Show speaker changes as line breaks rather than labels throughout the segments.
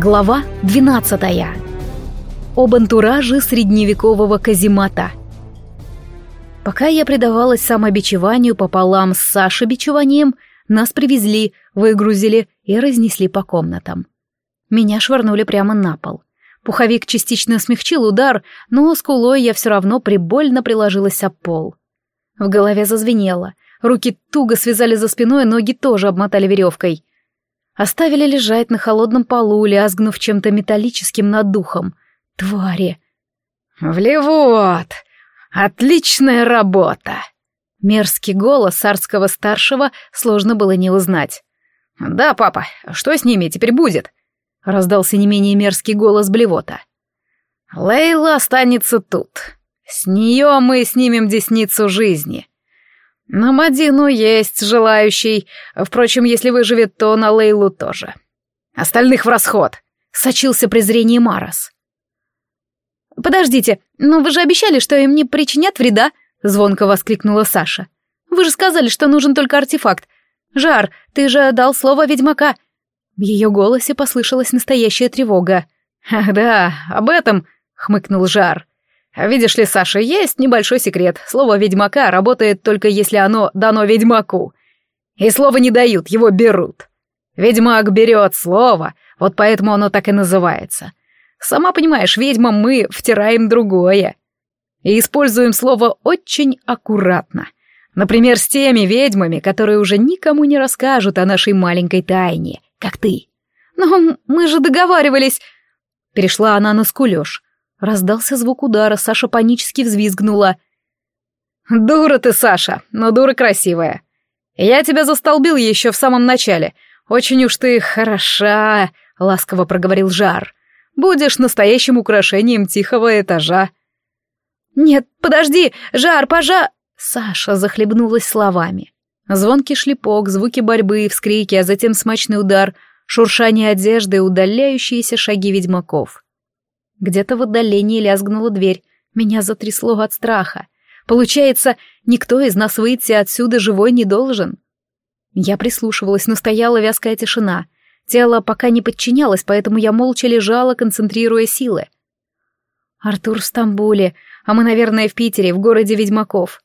Глава 12. Об антураже средневекового каземата. Пока я предавалась самобичеванию пополам с Сашей-бичеванием, нас привезли, выгрузили и разнесли по комнатам. Меня швырнули прямо на пол. Пуховик частично смягчил удар, но скулой я все равно прибольно приложилась об пол. В голове зазвенело, руки туго связали за спиной, ноги тоже обмотали веревкой. Оставили лежать на холодном полу, лязгнув чем-то металлическим над духом. Твари!
«Влевот! Отличная работа!»
Мерзкий голос царского-старшего сложно было не узнать.
«Да, папа, что с ними теперь будет?» — раздался не менее мерзкий голос Блевота. «Лейла останется тут. С нее мы снимем десницу жизни. На Мадину есть желающий. Впрочем, если выживет, то на Лейлу тоже. Остальных в расход. Сочился презрение Марос.
«Подождите, но вы же обещали, что им не причинят вреда?» — звонко воскликнула Саша. «Вы же сказали, что нужен только артефакт. Жар, ты же дал слово ведьмака». В ее голосе послышалась настоящая тревога.
«Ах да, об этом», — хмыкнул Жар. А видишь ли, Саша, есть небольшой секрет. Слово «ведьмака» работает только если оно дано ведьмаку. И слово не дают, его берут. Ведьмак берет слово, вот поэтому оно так и называется. Сама понимаешь, ведьмам мы втираем другое. И используем слово очень аккуратно. Например, с теми ведьмами, которые уже никому не расскажут о нашей маленькой тайне, как ты.
Но мы же договаривались... Перешла она на скулёж. Раздался звук удара, Саша панически взвизгнула.
«Дура ты, Саша, но дура красивая. Я тебя застолбил еще в самом начале. Очень уж ты хороша», — ласково проговорил Жар. «Будешь настоящим украшением тихого этажа».
«Нет, подожди, Жар, пожа...» Саша захлебнулась словами. Звонкий шлепок, звуки борьбы, вскрики, а затем смачный удар, шуршание одежды и удаляющиеся шаги ведьмаков. Где-то в отдалении лязгнула дверь. Меня затрясло от страха. Получается, никто из нас выйти отсюда живой не должен. Я прислушивалась, но стояла вязкая тишина. Тело пока не подчинялось, поэтому я молча лежала, концентрируя силы. Артур в Стамбуле, а мы, наверное, в Питере, в городе ведьмаков.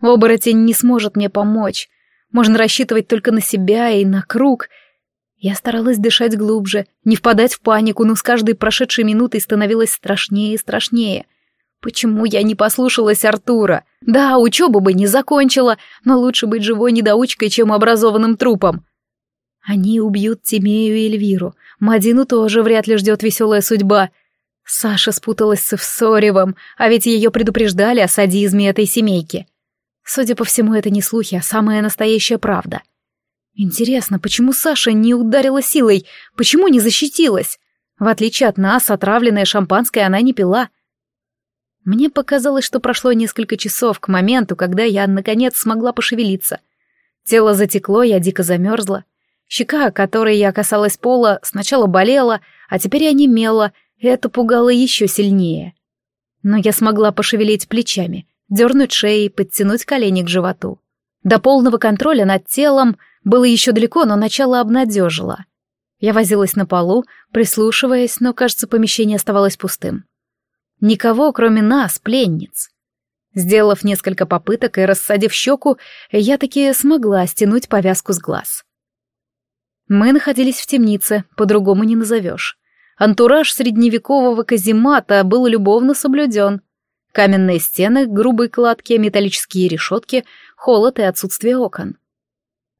Оборотень не сможет мне помочь. Можно рассчитывать только на себя и на круг — я старалась дышать глубже, не впадать в панику, но с каждой прошедшей минутой становилось страшнее и страшнее. Почему я не послушалась Артура? Да, учебу бы не закончила, но лучше быть живой недоучкой, чем образованным трупом. Они убьют Тимею и Эльвиру. Мадину тоже вряд ли ждет веселая судьба. Саша спуталась с Евсоревым, а ведь ее предупреждали о садизме этой семейки. Судя по всему, это не слухи, а самая настоящая правда — Интересно, почему Саша не ударила силой? Почему не защитилась? В отличие от нас, отравленное шампанское она не пила. Мне показалось, что прошло несколько часов к моменту, когда я, наконец, смогла пошевелиться. Тело затекло, я дико замерзла. Щека, которой я касалась пола, сначала болела, а теперь и онемела, и это пугало еще сильнее. Но я смогла пошевелить плечами, дернуть шеей, подтянуть колени к животу. До полного контроля над телом было еще далеко, но начало обнадежило. Я возилась на полу, прислушиваясь, но, кажется, помещение оставалось пустым. Никого, кроме нас, пленниц. Сделав несколько попыток и рассадив щеку, я таки смогла стянуть повязку с глаз. Мы находились в темнице, по-другому не назовешь. Антураж средневекового каземата был любовно соблюден. Каменные стены, грубые кладки, металлические решетки, холод и отсутствие окон.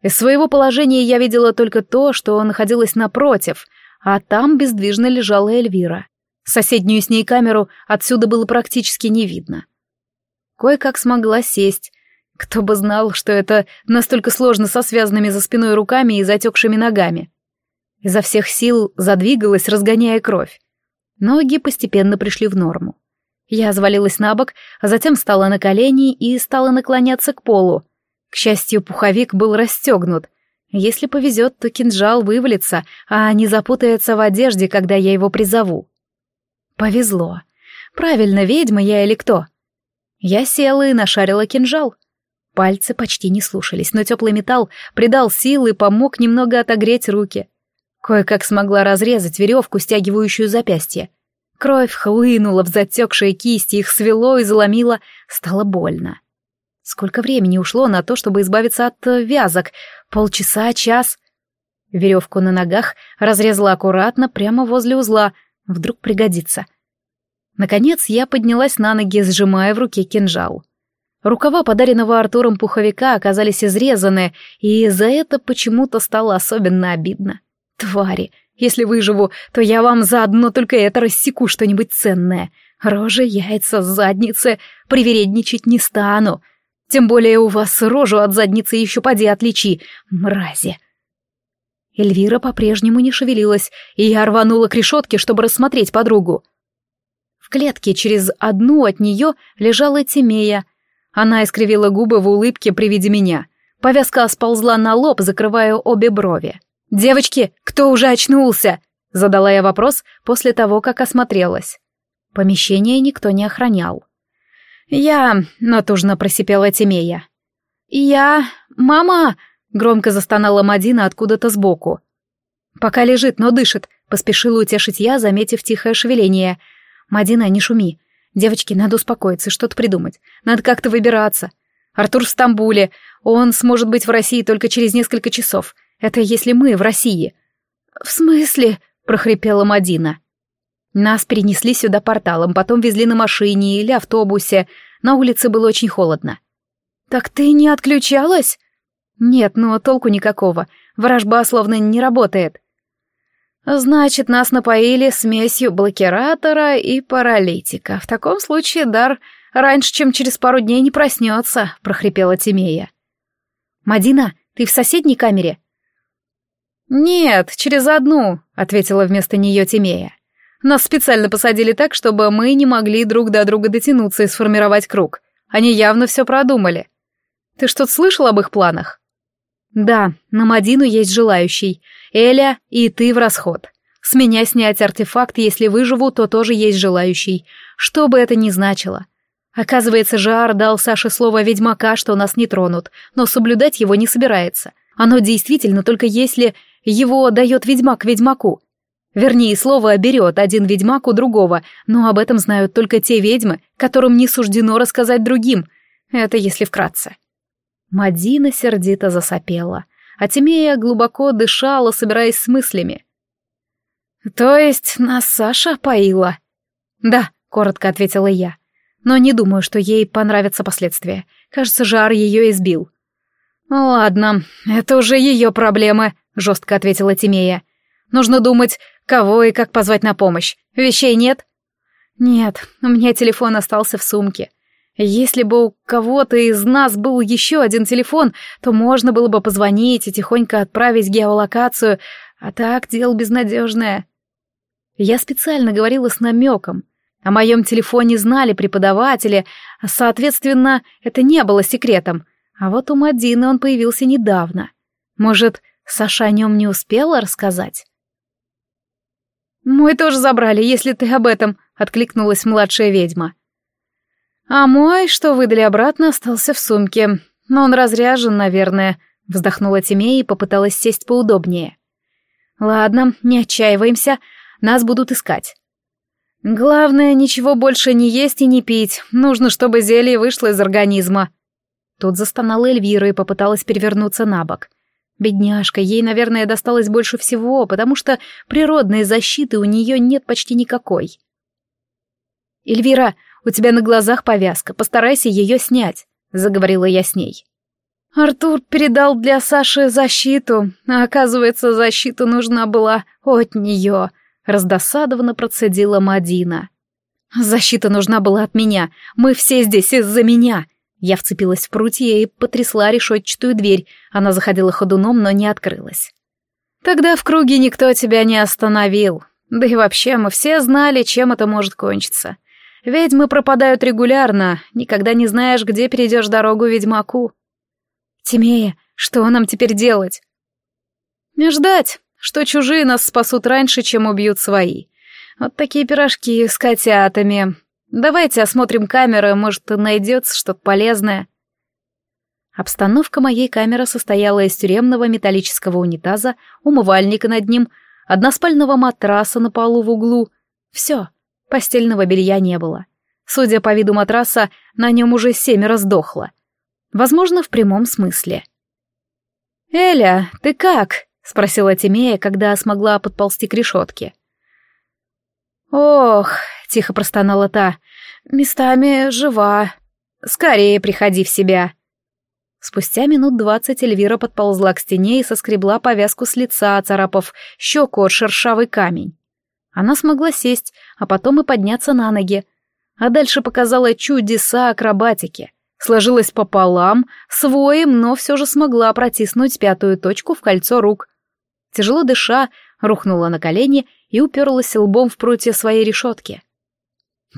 Из своего положения я видела только то, что находилось напротив, а там бездвижно лежала Эльвира. Соседнюю с ней камеру отсюда было практически не видно. Кое-как смогла сесть. Кто бы знал, что это настолько сложно со связанными за спиной руками и затекшими ногами. Изо всех сил задвигалась, разгоняя кровь. Ноги постепенно пришли в норму. Я завалилась на бок, а затем встала на колени и стала наклоняться к полу, к счастью, пуховик был расстегнут. Если повезет, то кинжал вывалится, а не запутается в одежде, когда я его призову. Повезло. Правильно, ведьма я или кто? Я села и нашарила кинжал. Пальцы почти не слушались, но теплый металл придал сил и помог немного отогреть руки. Кое-как смогла разрезать веревку, стягивающую запястье. Кровь хлынула в затекшие кисти, их свело и заломило, стало больно. Сколько времени ушло на то, чтобы избавиться от э, вязок? Полчаса, час? Веревку на ногах разрезала аккуратно, прямо возле узла. Вдруг пригодится. Наконец я поднялась на ноги, сжимая в руке кинжал. Рукава подаренного Артуром пуховика оказались изрезаны, и за это почему-то стало особенно обидно. Твари, если выживу, то я вам заодно только это рассеку что-нибудь ценное. Рожи, яйца, задницы, привередничать не стану. Тем более у вас рожу от задницы еще поди отличи, мрази. Эльвира по-прежнему не шевелилась, и я рванула к решетке, чтобы рассмотреть подругу. В клетке через одну от нее лежала Тимея. Она искривила губы в улыбке при виде меня. Повязка сползла на лоб, закрывая обе брови. «Девочки, кто уже очнулся?» — задала я вопрос после того, как осмотрелась. Помещение никто не охранял. «Я...» — натужно просипела Тимея. «Я... Мама...» — громко застонала Мадина откуда-то сбоку. «Пока лежит, но дышит», — поспешила утешить я, заметив тихое шевеление. «Мадина, не шуми. Девочки, надо успокоиться, что-то придумать. Надо как-то выбираться. Артур в Стамбуле. Он сможет быть в России только через несколько часов. Это если мы в России». «В смысле?» — прохрипела Мадина. Нас перенесли сюда порталом, потом везли на машине или автобусе. На улице было очень холодно. «Так ты не отключалась?» «Нет, но толку никакого. Ворожба словно не работает». «Значит, нас напоили смесью блокиратора и паралитика. В таком случае дар раньше, чем через пару дней не проснется», — прохрипела Тимея. «Мадина, ты в соседней камере?» «Нет, через одну», — ответила вместо нее Тимея. Нас специально посадили так, чтобы мы не могли друг до друга дотянуться и сформировать круг. Они явно все продумали. Ты что-то слышал об их планах? Да, на Мадину есть желающий. Эля и ты в расход. С меня снять артефакт, если выживу, то тоже есть желающий. Что бы это ни значило. Оказывается, Жар дал Саше слово ведьмака, что нас не тронут, но соблюдать его не собирается. Оно действительно только если его дает ведьмак ведьмаку. Вернее, слово берет один ведьмак у другого, но об этом знают только те ведьмы, которым не суждено рассказать другим. Это если вкратце. Мадина сердито засопела, а Тимея глубоко дышала, собираясь с мыслями. «То есть нас Саша поила?» «Да», — коротко ответила я. «Но не думаю, что ей понравятся последствия. Кажется, жар ее избил». «Ладно, это уже ее проблемы», — жестко ответила Тимея. «Нужно думать, Кого и как позвать на помощь? Вещей нет? Нет, у меня телефон остался в сумке. Если бы у кого-то из нас был еще один телефон, то можно было бы позвонить и тихонько отправить геолокацию, а так дело безнадежное. Я специально говорила с намеком. О моем телефоне знали преподаватели, а, соответственно, это не было секретом. А вот у Мадины он появился недавно. Может, Саша о нем не успела рассказать? «Мой тоже забрали, если ты об этом», — откликнулась младшая ведьма. «А мой, что выдали обратно, остался в сумке. Но он разряжен, наверное», — вздохнула Тимея и попыталась сесть поудобнее. «Ладно, не отчаиваемся, нас будут искать. Главное, ничего больше не есть и не пить. Нужно, чтобы зелье вышло из организма». Тут застонала Эльвира и попыталась перевернуться на бок. Бедняжка, ей, наверное, досталось больше всего, потому что природной защиты у нее нет почти никакой. «Эльвира, у тебя на глазах повязка, постарайся ее снять», — заговорила я с ней. Артур передал для Саши защиту, а оказывается, защита нужна была от нее, раздосадованно процедила Мадина. Защита нужна была от меня, мы все здесь из-за меня, я вцепилась в прутья и потрясла решетчатую дверь. Она заходила ходуном, но не открылась. «Тогда в круге никто тебя не остановил. Да и вообще мы все знали, чем это может кончиться. Ведьмы пропадают регулярно, никогда не знаешь, где перейдешь дорогу ведьмаку». «Тимея, что нам теперь делать?» «Ждать, что чужие нас спасут раньше, чем убьют свои. Вот такие пирожки с котятами. Давайте осмотрим камеры, может, найдется что-то полезное. Обстановка моей камеры состояла из тюремного металлического унитаза, умывальника над ним, односпального матраса на полу в углу. Все, постельного белья не было. Судя по виду матраса, на нем уже семеро сдохло. Возможно, в прямом смысле. «Эля, ты как?» — спросила Тимея, когда смогла подползти к решетке. «Ох», — тихо простонала та, — «местами жива. Скорее приходи в себя». Спустя минут двадцать Эльвира подползла к стене и соскребла повязку с лица, царапав щеку от шершавый камень. Она смогла сесть, а потом и подняться на ноги. А дальше показала чудеса акробатики. Сложилась пополам, своим, но все же смогла протиснуть пятую точку в кольцо рук. Тяжело дыша, рухнула на колени и уперлась лбом в прутья своей решетки.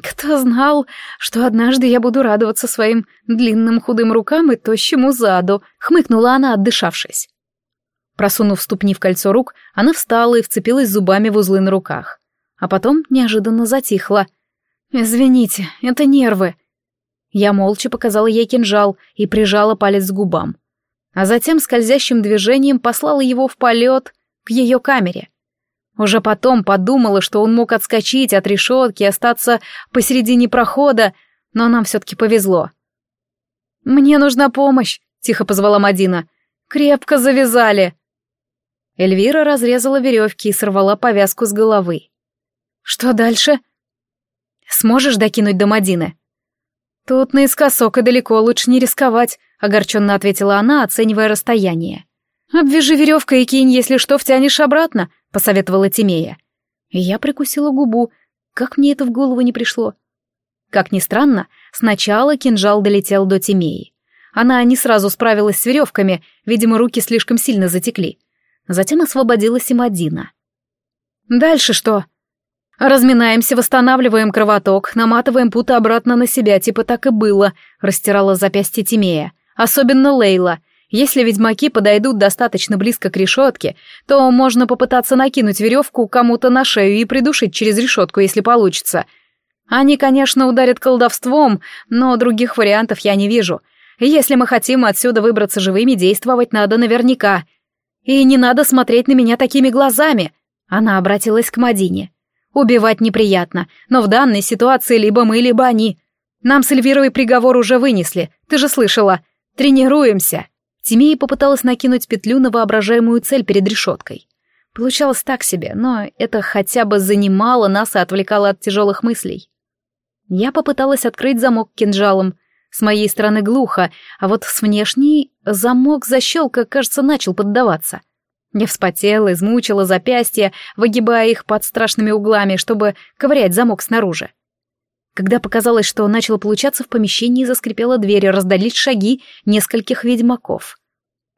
Кто знал, что однажды я буду радоваться своим длинным худым рукам и тощему заду, хмыкнула она, отдышавшись. Просунув ступни в кольцо рук, она встала и вцепилась зубами в узлы на руках. А потом неожиданно затихла. «Извините, это нервы». Я молча показала ей кинжал и прижала палец к губам. А затем скользящим движением послала его в полет к ее камере. Уже потом подумала, что он мог отскочить от решетки и остаться посередине прохода, но нам все-таки повезло. «Мне нужна помощь», — тихо позвала Мадина. «Крепко завязали». Эльвира разрезала веревки и сорвала повязку с головы. «Что дальше?» «Сможешь докинуть до Мадины?» «Тут наискосок и далеко, лучше не рисковать», — огорченно ответила она, оценивая расстояние. «Обвяжи веревкой и кинь, если что, втянешь обратно», — посоветовала Тимея. Я прикусила губу. Как мне это в голову не пришло? Как ни странно, сначала кинжал долетел до Тимеи. Она не сразу справилась с веревками, видимо, руки слишком сильно затекли. Затем освободилась и Мадина. «Дальше что?» «Разминаемся, восстанавливаем кровоток, наматываем путы обратно на себя, типа так и было», — растирала запястье Тимея. «Особенно Лейла. Если ведьмаки подойдут достаточно близко к решетке, то можно попытаться накинуть веревку кому-то на шею и придушить через решетку, если получится. Они, конечно, ударят колдовством, но других вариантов я не вижу. Если мы хотим отсюда выбраться живыми, действовать надо наверняка. И не надо смотреть на меня такими глазами. Она обратилась к Мадине. Убивать неприятно, но в данной ситуации либо мы, либо они. Нам с Эльвирой приговор уже вынесли, ты же слышала. Тренируемся. Тимея попыталась накинуть петлю на воображаемую цель перед решеткой. Получалось так себе, но это хотя бы занимало нас и отвлекало от тяжелых мыслей. Я попыталась открыть замок кинжалом. С моей стороны глухо, а вот с внешней замок защелка, кажется, начал поддаваться. Я вспотела, измучила запястья, выгибая их под страшными углами, чтобы ковырять замок снаружи. Когда показалось, что начало получаться, в помещении заскрипела дверь, раздались шаги нескольких ведьмаков.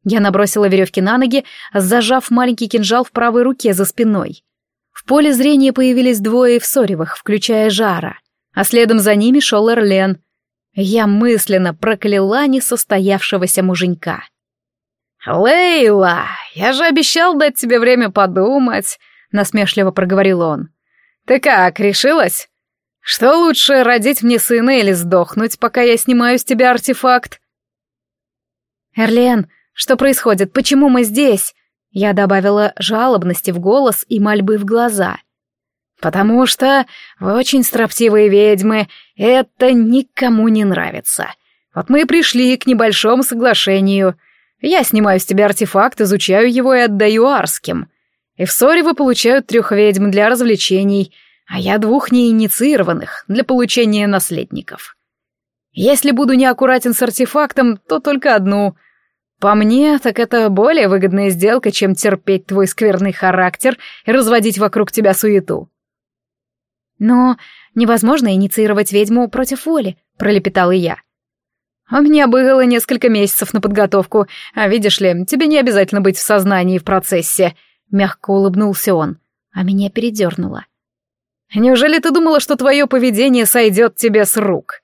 Я набросила веревки на ноги, зажав маленький кинжал в правой руке за спиной. В поле зрения появились двое в ссоревых, включая Жара, а следом за ними шел Эрлен. Я мысленно прокляла несостоявшегося муженька.
«Лейла, я же обещал дать тебе время подумать», — насмешливо проговорил он. «Ты как, решилась?» Что лучше, родить мне сына или сдохнуть, пока я снимаю с тебя артефакт?
Эрлен, что происходит? Почему мы здесь? Я добавила жалобности в голос и мольбы в глаза.
Потому что вы очень строптивые ведьмы, это никому не нравится. Вот мы и пришли к небольшому соглашению. Я снимаю с тебя артефакт, изучаю его и отдаю арским. И в ссоре вы получают трех ведьм для развлечений — а я двух неинициированных для получения наследников. Если буду неаккуратен с артефактом, то только одну. По мне, так это более выгодная сделка, чем терпеть твой скверный характер и разводить вокруг тебя суету.
Но невозможно инициировать ведьму против воли, пролепетала я.
У меня было несколько месяцев на подготовку, а видишь ли, тебе не обязательно быть в сознании в процессе, мягко улыбнулся он, а меня передернуло. Неужели ты думала, что твое поведение сойдет тебе с рук?»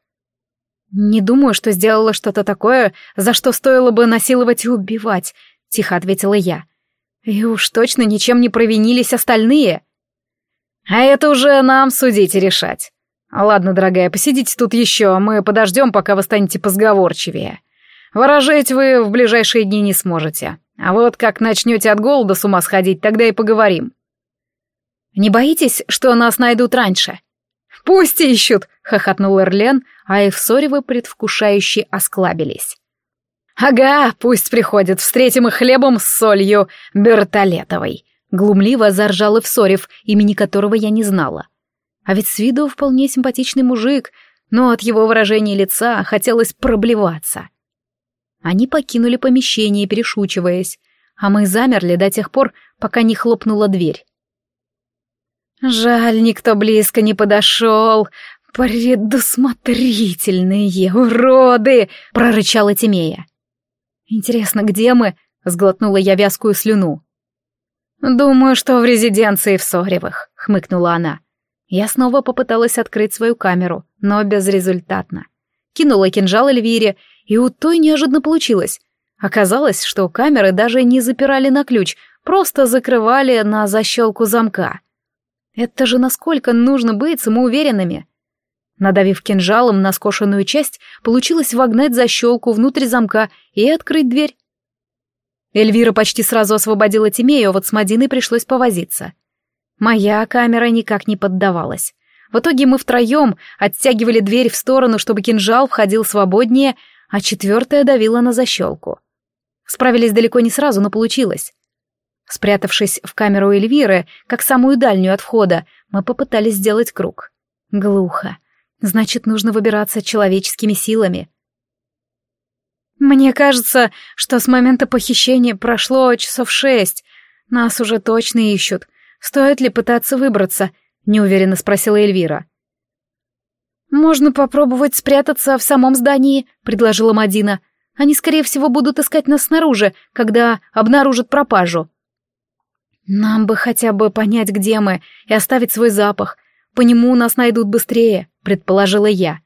«Не думаю, что сделала что-то такое, за что стоило бы насиловать и убивать», — тихо ответила я. «И уж точно ничем не провинились остальные».
«А это уже нам судить и решать. Ладно, дорогая, посидите тут еще, мы подождем, пока вы станете позговорчивее. Ворожить вы в ближайшие дни не сможете. А вот как начнете от голода с ума сходить, тогда и поговорим».
Не боитесь, что нас найдут раньше?»
«Пусть ищут!» — хохотнул Эрлен, а Эвсоревы предвкушающе осклабились. «Ага, пусть приходят, встретим их хлебом с солью Бертолетовой!» Глумливо заржал Эвсорев, имени которого я не знала. А ведь с виду вполне симпатичный мужик, но от его выражения лица хотелось проблеваться. Они покинули помещение, перешучиваясь, а мы замерли до тех пор, пока не хлопнула дверь.
«Жаль, никто близко не подошел. Предусмотрительные уроды!» — прорычала Тимея. «Интересно, где мы?» — сглотнула я вязкую слюну.
«Думаю, что в резиденции в Соревых», — хмыкнула она.
Я снова попыталась открыть свою камеру, но безрезультатно. Кинула кинжал Эльвире, и у той неожиданно получилось. Оказалось, что камеры даже не запирали на ключ, просто закрывали на защелку замка. Это же насколько нужно быть самоуверенными. Надавив кинжалом на скошенную часть, получилось вогнать защелку внутрь замка и открыть дверь. Эльвира почти сразу освободила Тимею, а вот с Мадиной пришлось повозиться. Моя камера никак не поддавалась. В итоге мы втроем оттягивали дверь в сторону, чтобы кинжал входил свободнее, а четвертая давила на защелку. Справились далеко не сразу, но получилось. Спрятавшись в камеру Эльвиры, как самую дальнюю от входа, мы попытались сделать круг. Глухо. Значит, нужно выбираться человеческими силами.
«Мне кажется, что с момента похищения прошло часов шесть. Нас уже точно ищут. Стоит ли пытаться выбраться?» — неуверенно спросила Эльвира.
«Можно попробовать спрятаться в самом здании», — предложила Мадина. «Они, скорее всего, будут искать нас снаружи, когда обнаружат пропажу». «Нам бы хотя бы понять, где мы, и оставить свой запах. По нему нас найдут быстрее», — предположила я.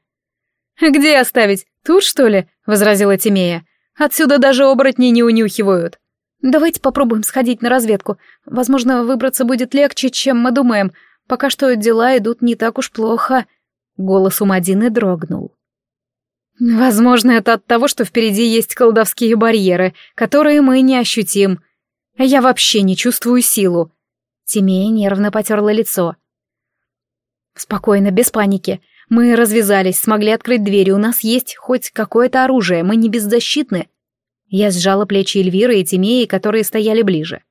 «Где оставить? Тут, что ли?» — возразила Тимея. «Отсюда даже оборотни не унюхивают».
«Давайте попробуем сходить на разведку. Возможно, выбраться будет легче, чем мы думаем. Пока что дела идут не так уж плохо». Голос у Мадины дрогнул.
«Возможно, это от того, что впереди есть колдовские барьеры, которые мы не ощутим», я вообще не чувствую силу.
Тимея нервно потерла лицо. Спокойно, без паники. Мы развязались, смогли открыть дверь, у нас есть хоть какое-то оружие, мы не беззащитны. Я сжала плечи Эльвиры и Тимеи, которые стояли ближе.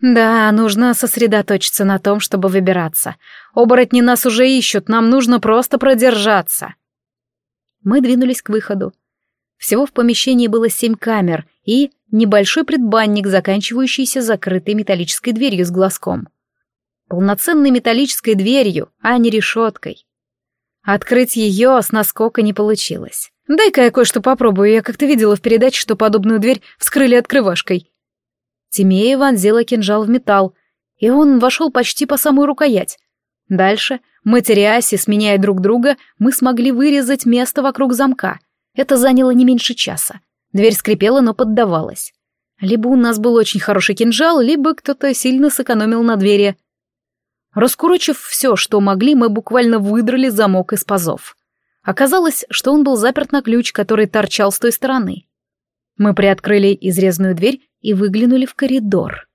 Да, нужно сосредоточиться на том, чтобы выбираться. Оборотни нас уже ищут, нам нужно просто продержаться.
Мы двинулись к выходу. Всего в помещении было семь камер и небольшой предбанник, заканчивающийся закрытой металлической дверью с глазком. Полноценной металлической дверью, а не решеткой. Открыть ее с наскока не получилось.
«Дай-ка я кое-что попробую, я как-то видела в передаче, что подобную дверь вскрыли открывашкой».
Тимея вонзила кинжал в металл, и он вошел почти по самую рукоять. Дальше, и сменяя друг друга, мы смогли вырезать место вокруг замка. Это заняло не меньше часа. Дверь скрипела, но поддавалась. Либо у нас был очень хороший кинжал, либо кто-то сильно сэкономил на двери. Раскурочив все, что могли, мы буквально выдрали замок из пазов. Оказалось, что он был заперт на ключ, который торчал с той стороны. Мы приоткрыли изрезанную дверь и выглянули в коридор.